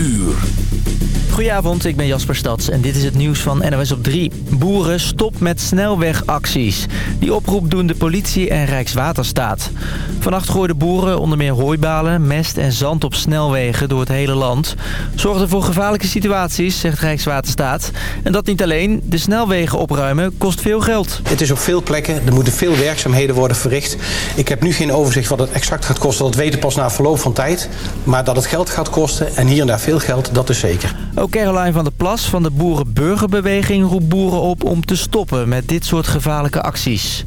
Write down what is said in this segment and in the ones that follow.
uur. Goedenavond, ik ben Jasper Stads en dit is het nieuws van NOS op 3. Boeren stop met snelwegacties. Die oproep doen de politie en Rijkswaterstaat. Vannacht gooiden boeren onder meer hooibalen, mest en zand op snelwegen door het hele land. Zorgde voor gevaarlijke situaties, zegt Rijkswaterstaat. En dat niet alleen, de snelwegen opruimen kost veel geld. Het is op veel plekken, er moeten veel werkzaamheden worden verricht. Ik heb nu geen overzicht wat het exact gaat kosten, dat weten pas na verloop van tijd. Maar dat het geld gaat kosten en hier en daar veel geld, dat is zeker. Ook Caroline van der Plas van de Boerenburgerbeweging roept boeren op om te stoppen met dit soort gevaarlijke acties.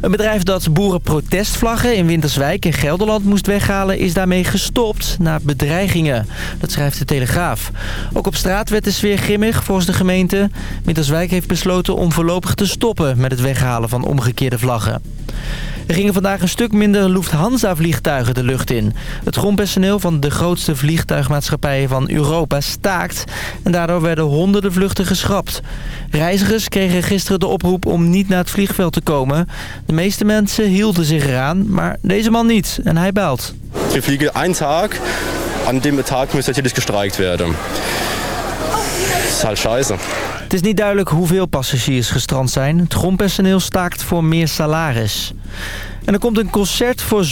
Een bedrijf dat boerenprotestvlaggen in Winterswijk en Gelderland moest weghalen... is daarmee gestopt na bedreigingen. Dat schrijft de Telegraaf. Ook op straat werd de sfeer grimmig volgens de gemeente. Winterswijk heeft besloten om voorlopig te stoppen met het weghalen van omgekeerde vlaggen. Er gingen vandaag een stuk minder Lufthansa-vliegtuigen de lucht in. Het grondpersoneel van de grootste vliegtuigmaatschappij van Europa staakt. En daardoor werden honderden vluchten geschrapt. Reizigers kregen gisteren de oproep om niet naar het vliegveld te komen. De meeste mensen hielden zich eraan, maar deze man niet. En hij baalt. We vliegen één dag. Aan dem Tag moet natürlich gestreikt werden. Dat is halt scheiße. Het is niet duidelijk hoeveel passagiers gestrand zijn. Het grondpersoneel staakt voor meer salaris. En er komt een concert voor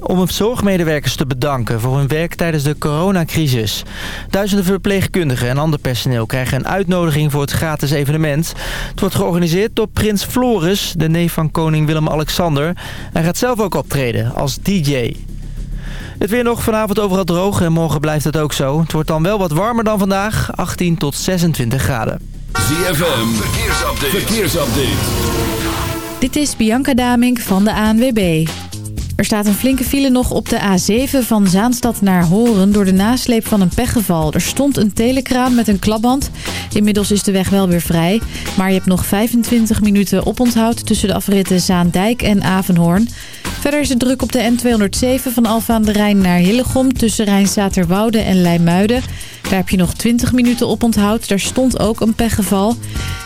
om zorgmedewerkers te bedanken... voor hun werk tijdens de coronacrisis. Duizenden verpleegkundigen en ander personeel krijgen een uitnodiging voor het gratis evenement. Het wordt georganiseerd door Prins Floris, de neef van koning Willem-Alexander. Hij gaat zelf ook optreden als DJ. Het weer nog vanavond overal droog en morgen blijft het ook zo. Het wordt dan wel wat warmer dan vandaag, 18 tot 26 graden. ZFM, verkeersupdate. verkeersupdate. Dit is Bianca Damink van de ANWB. Er staat een flinke file nog op de A7 van Zaanstad naar Horen door de nasleep van een pechgeval. Er stond een telekraan met een klapband. Inmiddels is de weg wel weer vrij. Maar je hebt nog 25 minuten oponthoud tussen de afritten Zaandijk en Avenhoorn. Verder is het druk op de N207 van Alfa aan de Rijn naar Hillegom tussen Rijnstaterwoude en Leimuiden. Daar heb je nog 20 minuten op onthoud. Daar stond ook een pechgeval.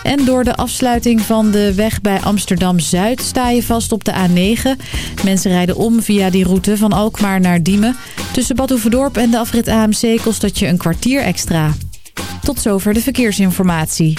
En door de afsluiting van de weg bij Amsterdam-Zuid sta je vast op de A9. Mensen rijden om via die route van Alkmaar naar Diemen. Tussen Bad Oeverdorp en de afrit AMC kost dat je een kwartier extra. Tot zover de verkeersinformatie.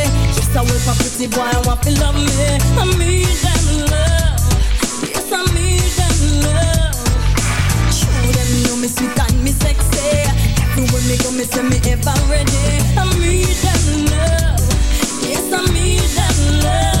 Yes, I wait for pretty boy, I want to love me. I need them love. Yes, I need them love. Show them know me sweet and me sexy. Everywhere me go, me say me ever ready. I need them love. Yes, I need them love.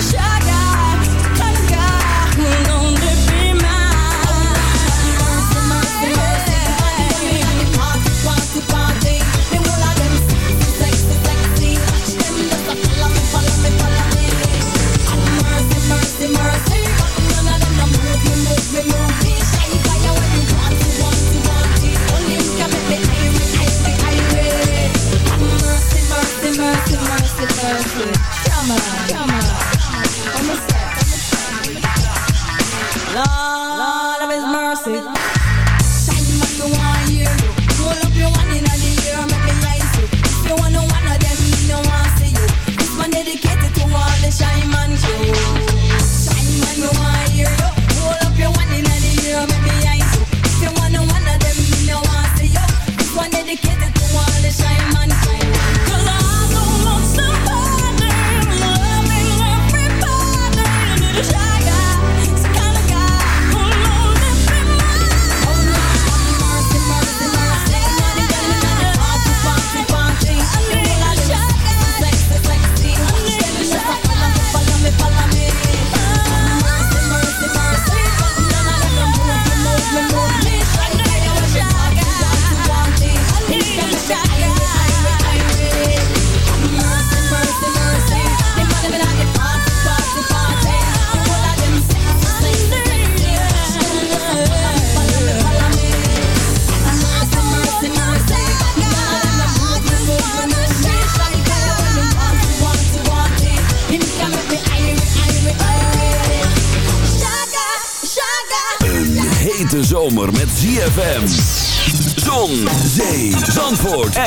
wish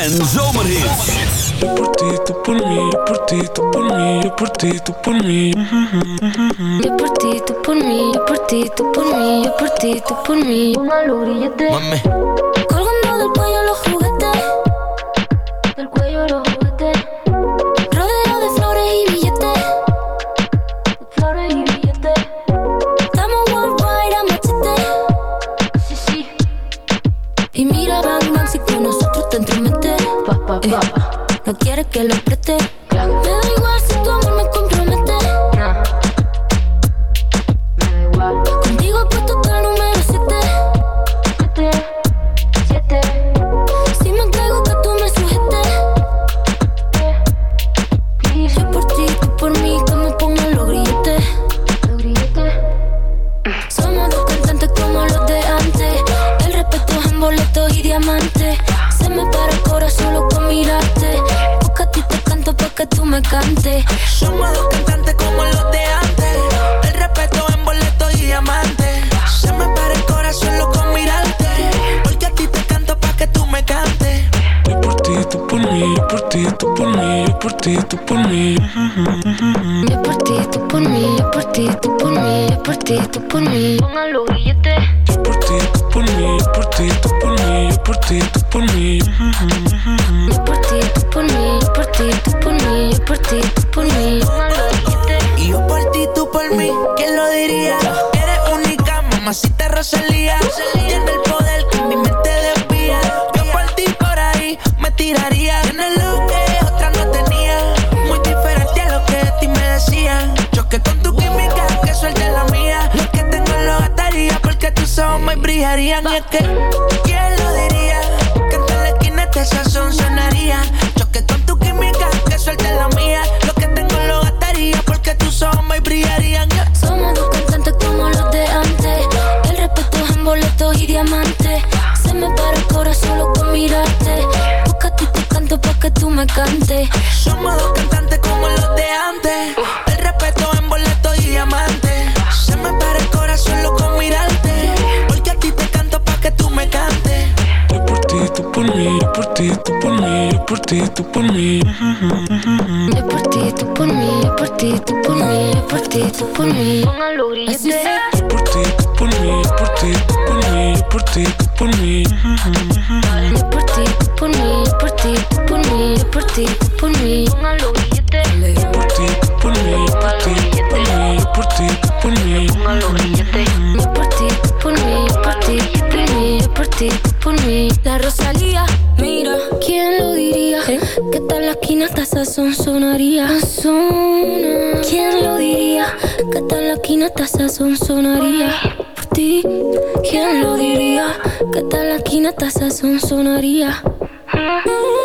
en zomerhit. Yo por ti, tú por mí, yo por ti, tú por mí, yo por ti, tú por mí. Yo por ti, tú por mí, yo por ti, tú por Mami. que lo preste. Brillarían. Y es que, ¿quién lo diría? Que en la esquina este sazón sonaría. Choque con tu química, que suelte la mía. Lo que tengo lo gastaría porque tus ojos me brillarían. Yeah. Somos dos cantantes como los de antes. El respeto es en boletos y diamantes. Se me para el corazón solo con mirarte. Busca te canto pa' que tú me cantes. Somos dos cantantes ti, tú por mí. Yo por ti, tú por mí, yo por ti, tú por mí, yo por ti, tú por mí. Póngalo billete. Yo por ti, tú por mí, yo por ti, tú por mí, yo por ti, tú por mí. Yo por ti, tú por mí, yo por ti, tú por mí, yo por ti, tú por mí. Póngalo billete. Yo por ti, tú por mí, yo por ti, tú por mí, yo por ti, tú por mí. Póngalo billete. Yo por ti, tú por mí, yo por ti, tú por mí, yo por ti, tú por mí. La Rosalía, esquina hasta sazón sonaría. Sazona. ¿Quién lo diría? Que tal la esquina hasta sazón sonaría. Por ti, ¿quién lo diría? Que tal la esquina hasta sazón sonaría. ¿Quién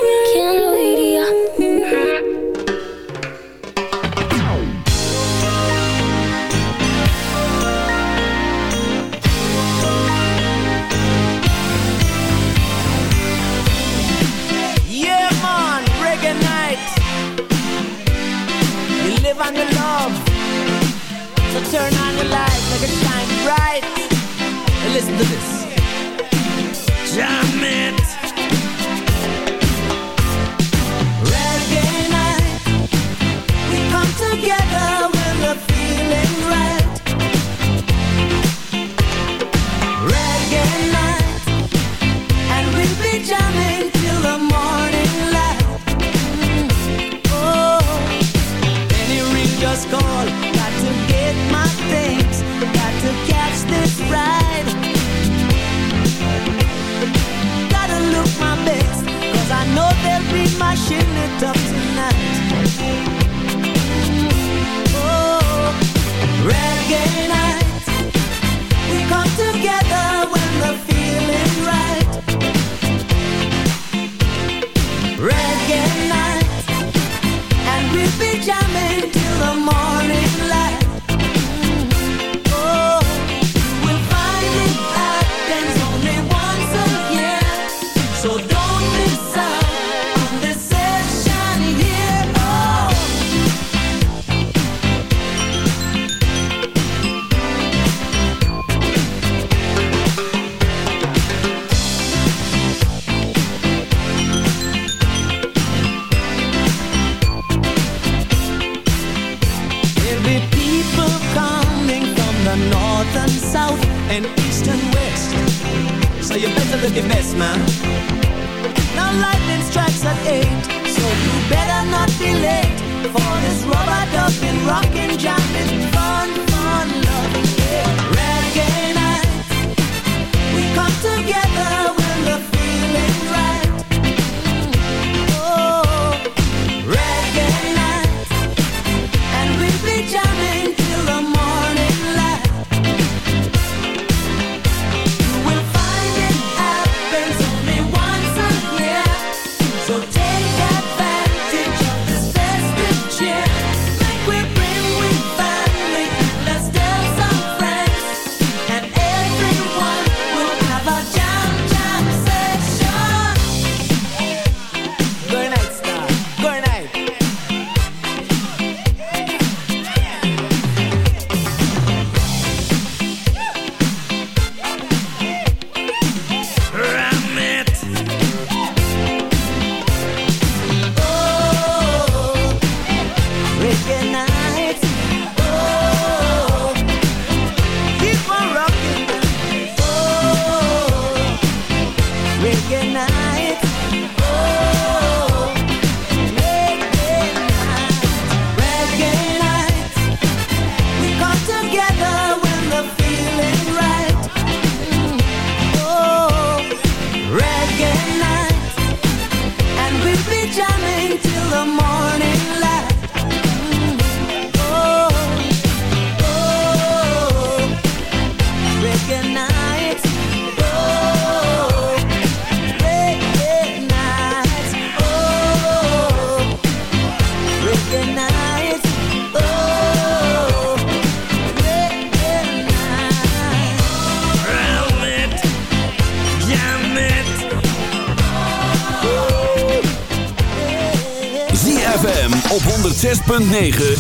106.9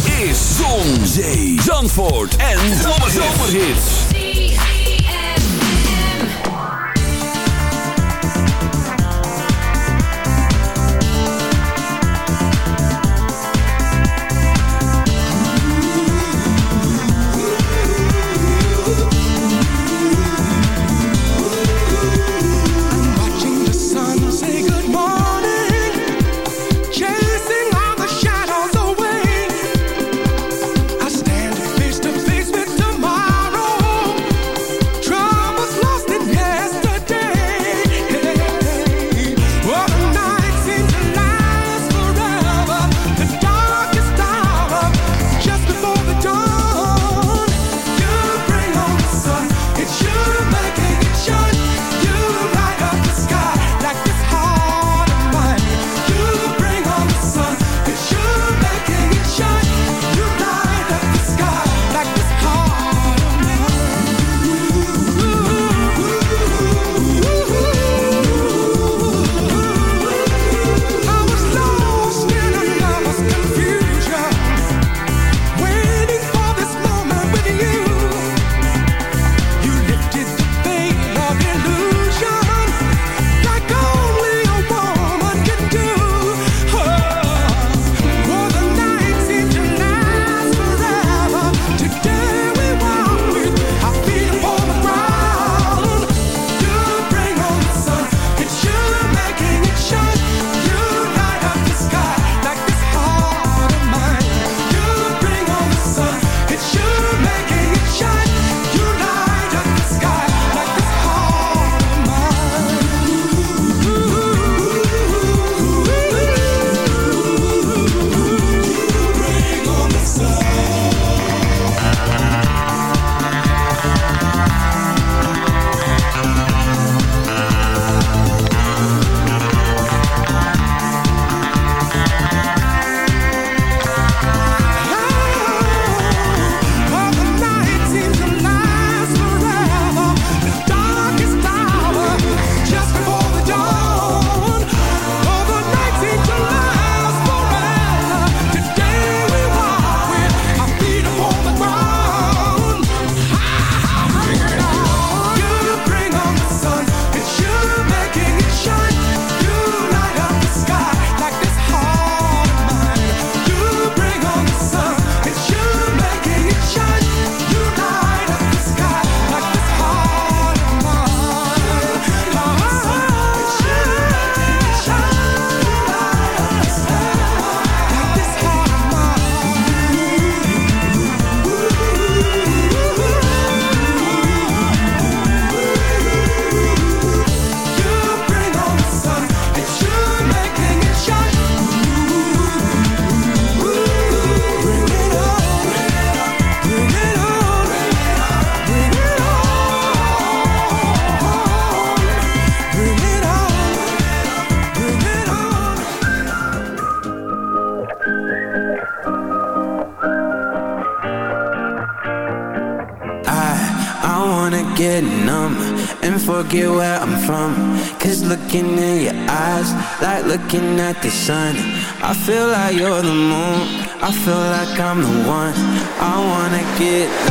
I'm the one. I wanna get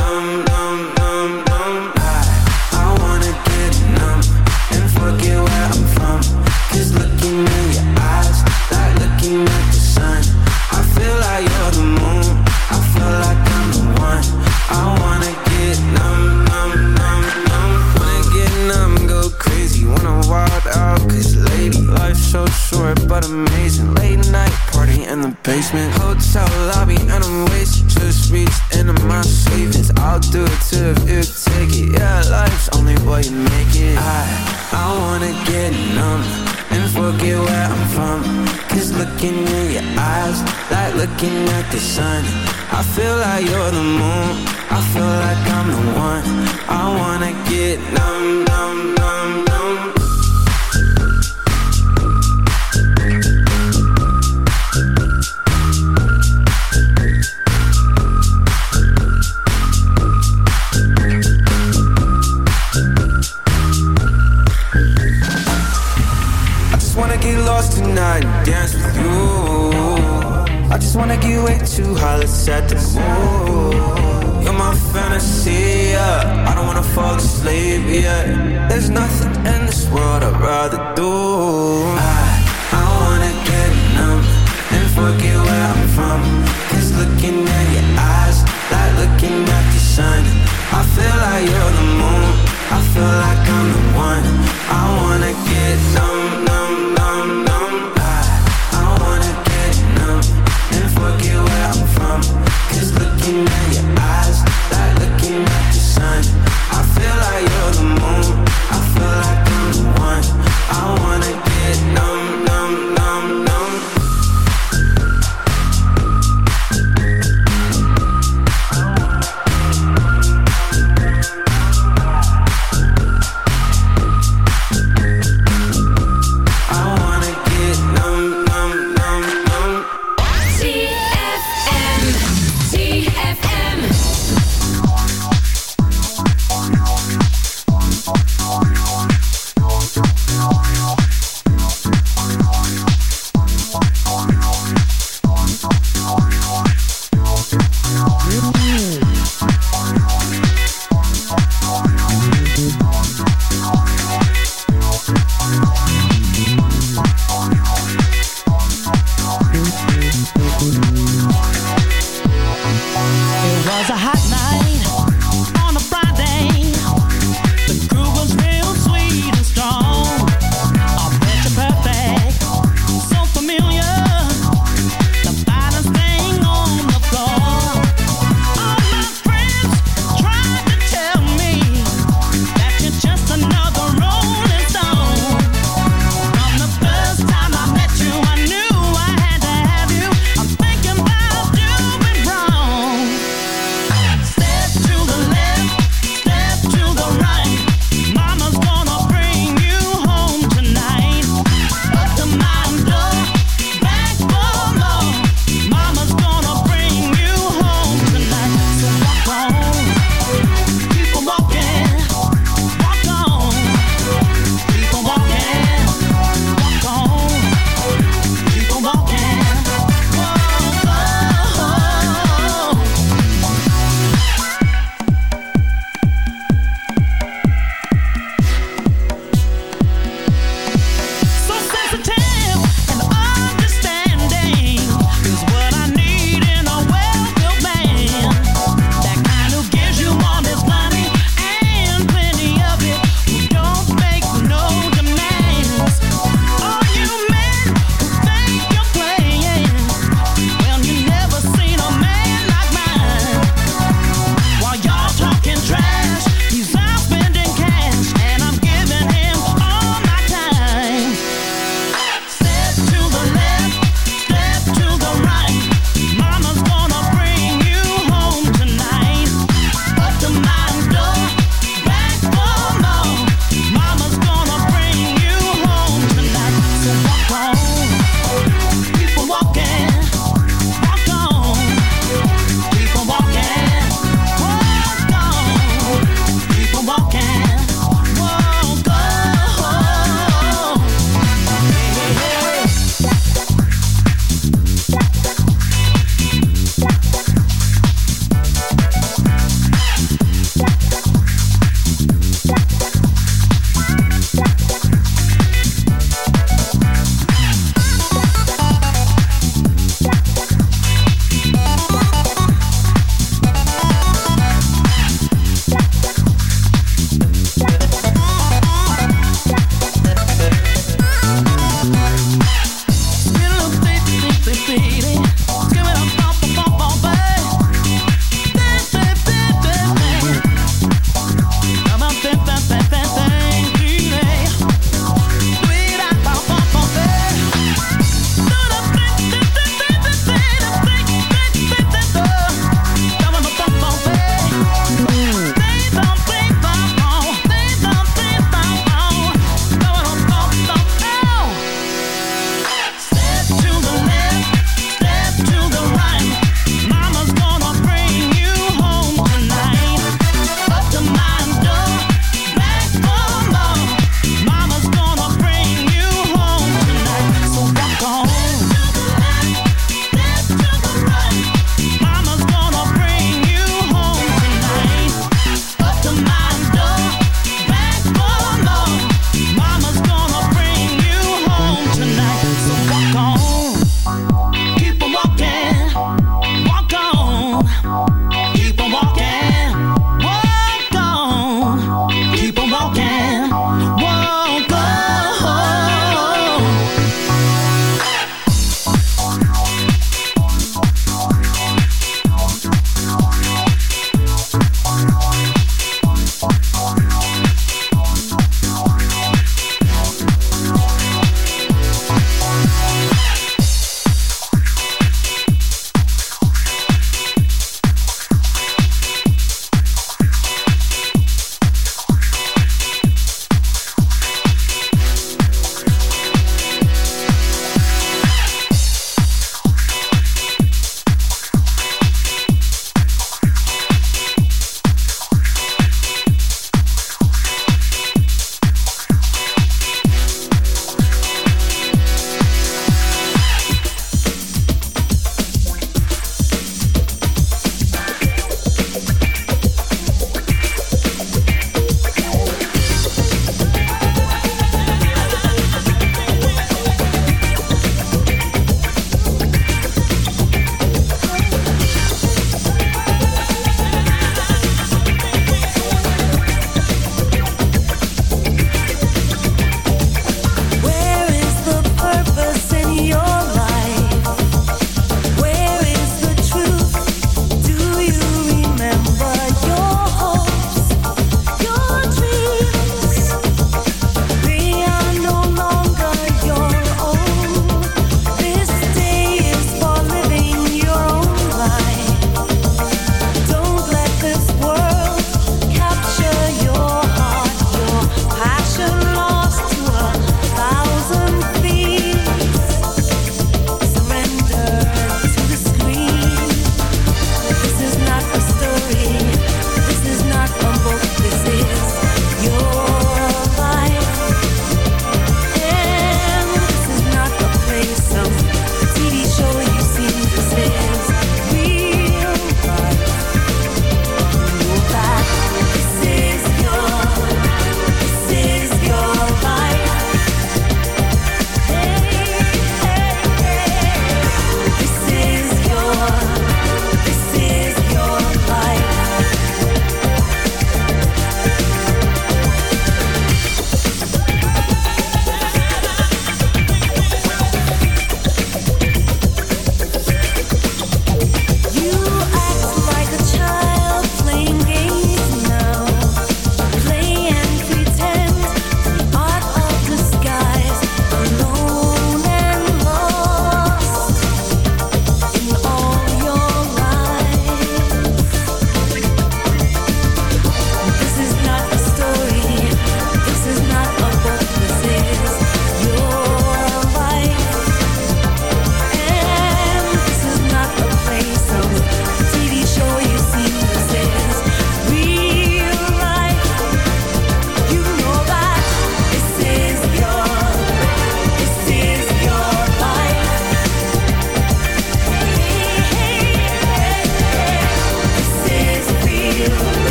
looking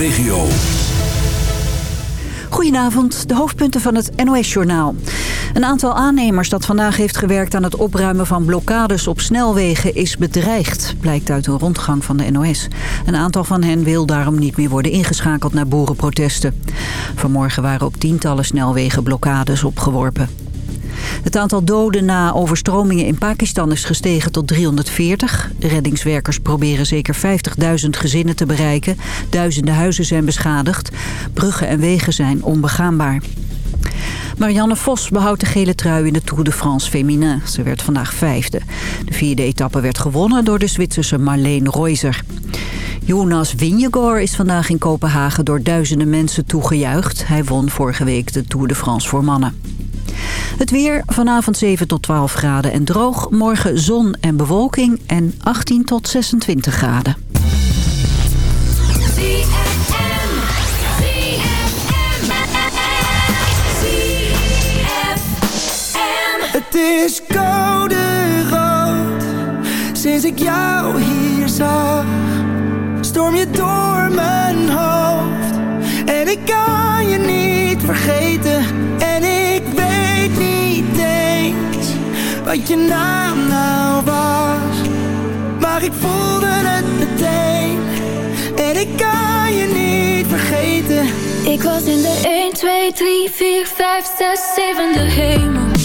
regio. Goedenavond, de hoofdpunten van het NOS-journaal. Een aantal aannemers dat vandaag heeft gewerkt aan het opruimen van blokkades op snelwegen is bedreigd, blijkt uit een rondgang van de NOS. Een aantal van hen wil daarom niet meer worden ingeschakeld naar boerenprotesten. Vanmorgen waren op tientallen snelwegen blokkades opgeworpen. Het aantal doden na overstromingen in Pakistan is gestegen tot 340. Reddingswerkers proberen zeker 50.000 gezinnen te bereiken. Duizenden huizen zijn beschadigd. Bruggen en wegen zijn onbegaanbaar. Marianne Vos behoudt de gele trui in de Tour de France Féminin. Ze werd vandaag vijfde. De vierde etappe werd gewonnen door de Zwitserse Marleen Reuser. Jonas Vingegaard is vandaag in Kopenhagen door duizenden mensen toegejuicht. Hij won vorige week de Tour de France voor mannen. Het weer vanavond 7 tot 12 graden en droog. Morgen zon en bewolking en 18 tot 26 graden. Het is koude rood Sinds ik jou hier zag Storm je door mijn hoofd En ik kan je niet vergeten Wat je naam nou was. Maar ik voelde het meteen. En ik kan je niet vergeten. Ik was in de 1, 2, 3, 4, 5, 6, 7 de hemel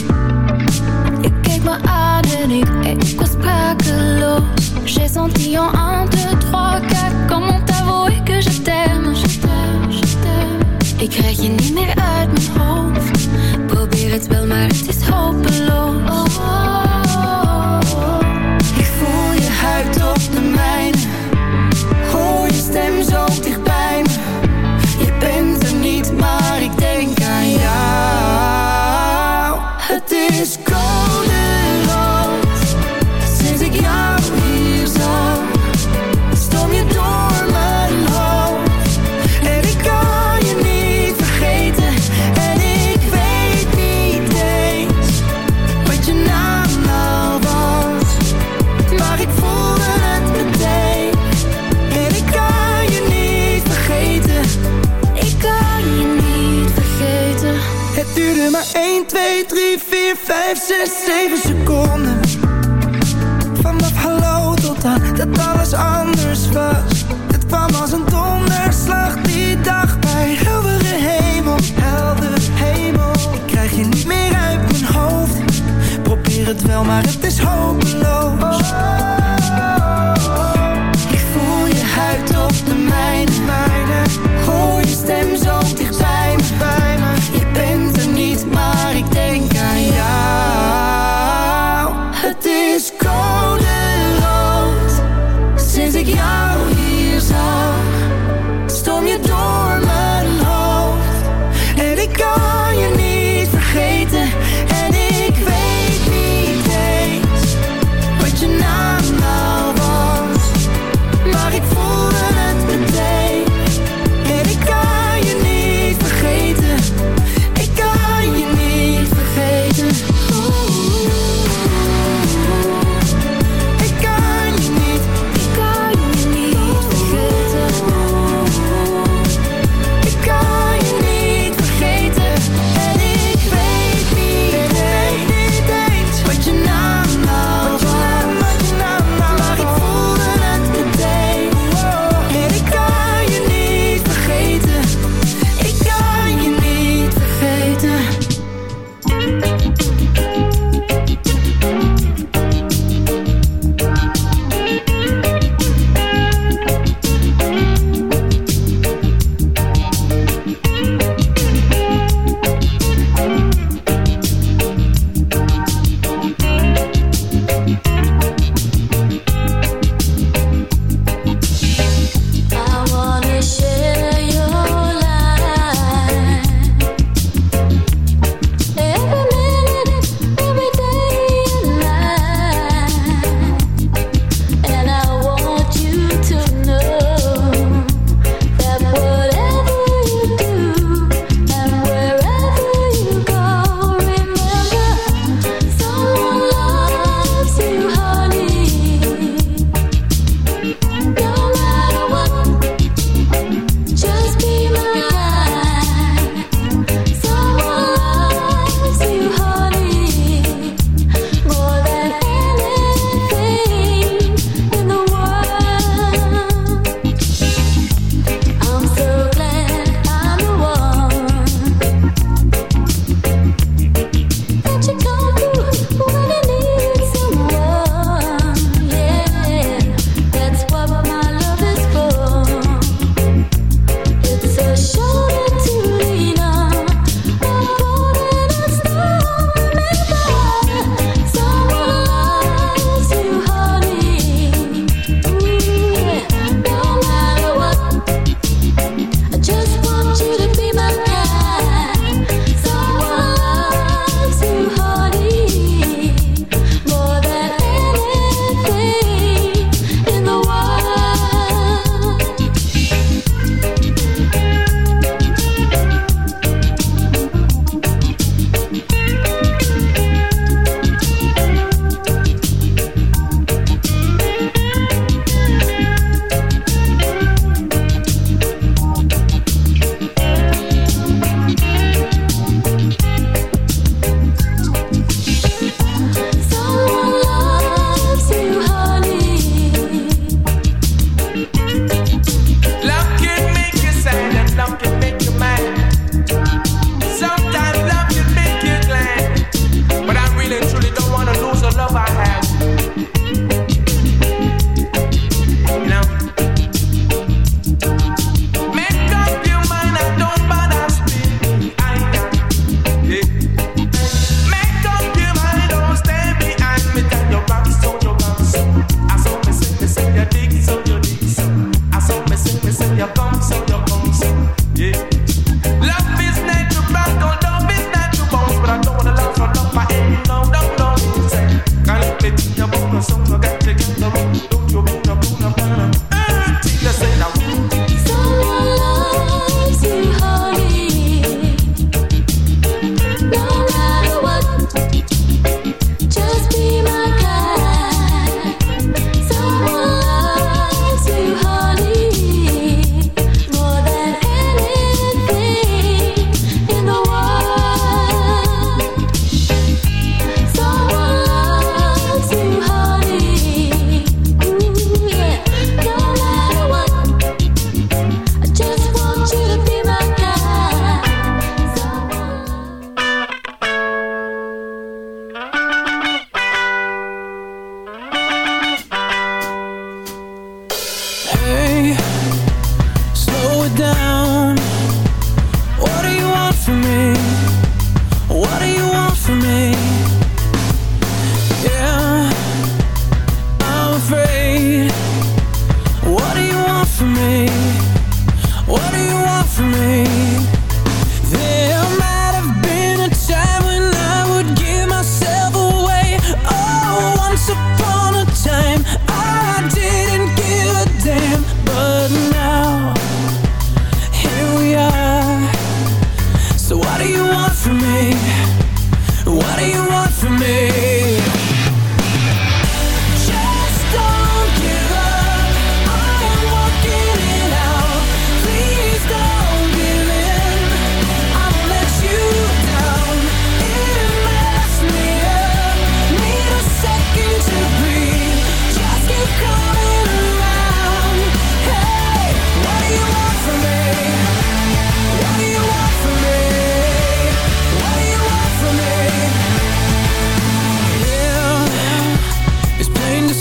Het kwam als een donderslag die dag bij heldere hemel. Heldere hemel. Ik krijg je niet meer uit mijn hoofd. Probeer het wel, maar het is hopeloos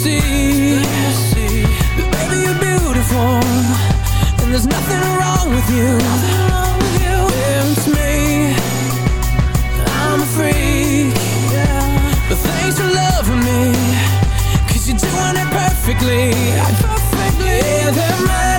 see, see. Baby, you're beautiful, and there's nothing wrong with you. Wrong with you. It's me, I'm a freak. But thanks for loving me, you you're doing it perfectly. Perfectly. Yeah,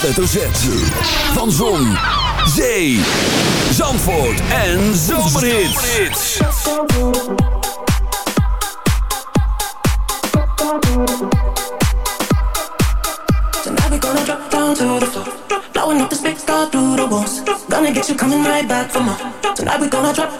hoofdletter Z. Van Zon, Zee, Zandvoort en Zomerhits. We gonna drop down to the floor. Blowing up the space, all through the walls. Gonna get you coming right back for more. Tonight we gonna drop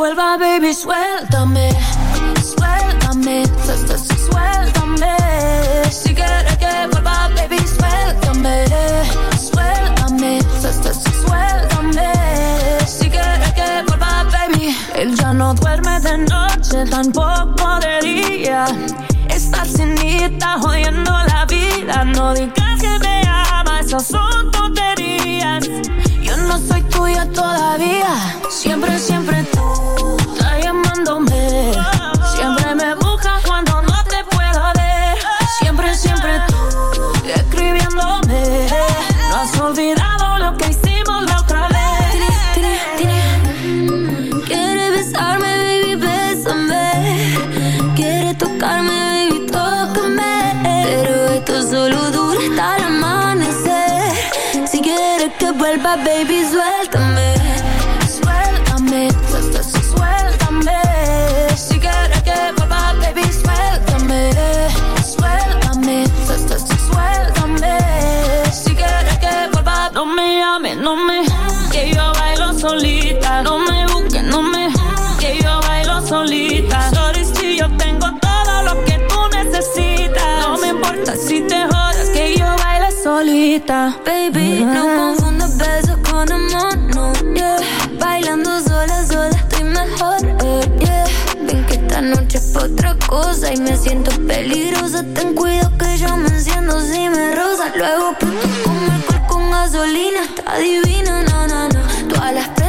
Vuelva, baby, suéltame. Baby, no ah. confundas besos con amor, no, yeah. Bailando sola, sola estoy mejor, eh, yeah. Ven que esta noche es pa otra cosa y me siento peligrosa. Ten cuidado que yo me enciendo si me rosa. Luego puto con alcohol con gasolina, está divina, na, na, na. Todas las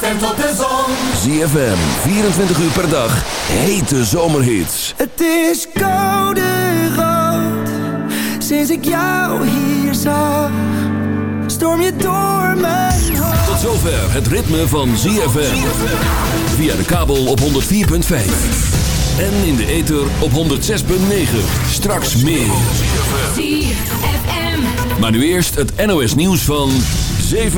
patent op de zon. ZFM, 24 uur per dag, hete zomerhits. Het is koude rood, sinds ik jou hier zag. Storm je door mijn hoofd. Tot zover het ritme van ZFM. Via de kabel op 104.5. En in de ether op 106.9. Straks meer. Maar nu eerst het NOS nieuws van 7